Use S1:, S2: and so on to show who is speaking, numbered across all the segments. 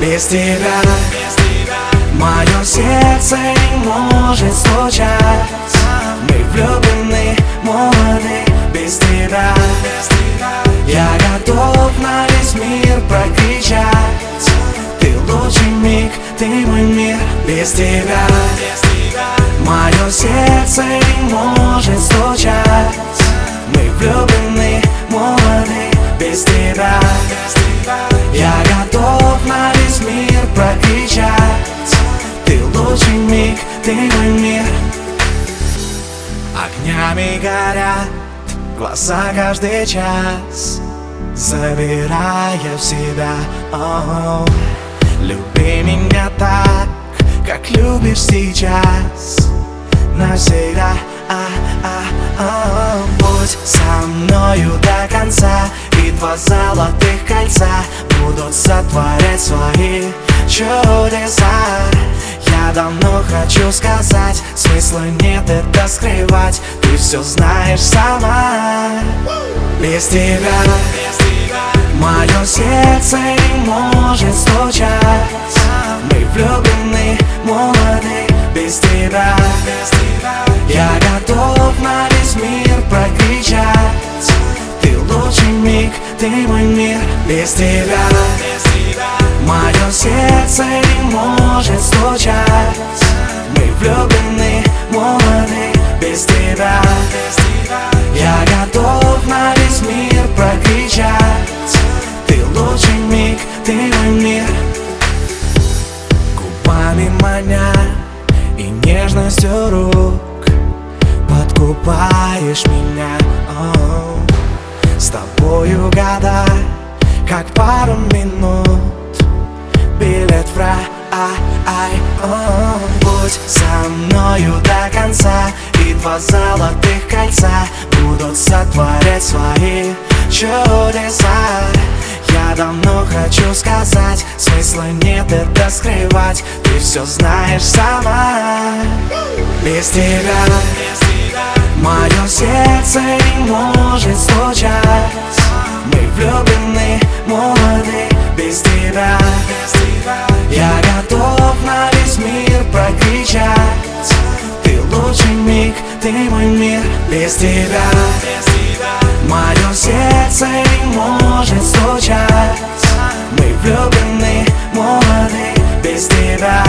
S1: без тебя Мое сердце не может стучать. Мы влюблены, молоды, без тебя. Я готов на весь мир прокричать. Ты лучший миг, ты мой мир, без тебя. Мое сердце не может стучать. Мы влюблены, молоды, без тебя. Я готов Ты лучший миг, ты мой мир. Огнями горят глаза каждый час Забирая в себя. О, Люби меня так, как любишь сейчас. Навсегда. А, а, а, Будь со мною до конца И два золотых кольца Будут сотворять свои чудеса Я давно хочу сказать Смысла нет это скрывать. Ты все знаешь сама. Без тебя Мое сердце не может стучать. Мы влюблены, молоды, без тебя. Я готов на весь мир прокричать. Ты лучший миг, ты мой мир, без тебя Мое сердце не может стучать Мы влюблены, молоды, без тебя. Я готов на весь мир прокричать. Ты лучший миг, ты мой мир. Губами маня и нежностью рук. Подкупаешь меня о, С тобою года, как пару Будь со мною до конца И два золотых кольца Будут сотворять свои чудеса. Я давно хочу сказать Смысла нет это скрывать Ты все знаешь сама. Без тебя Мое сердце не может стучать. Мы влюблены, молоды, ты мой мир, без тебя. Мое сердце не может стучать. Мы влюблены, молоды, без тебя.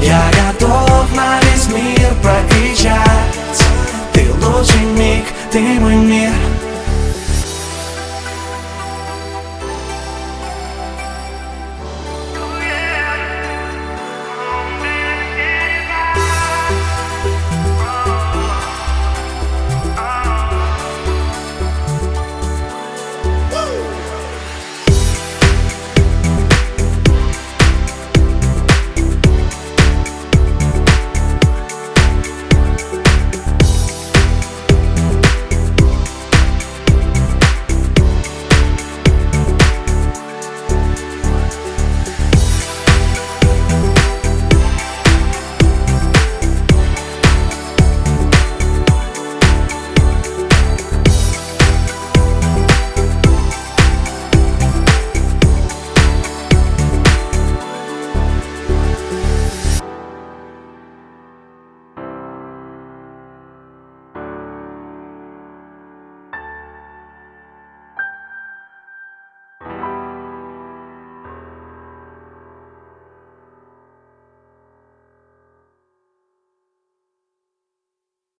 S1: Я готов на весь мир прокричать. Ты лучший миг, ты мой мир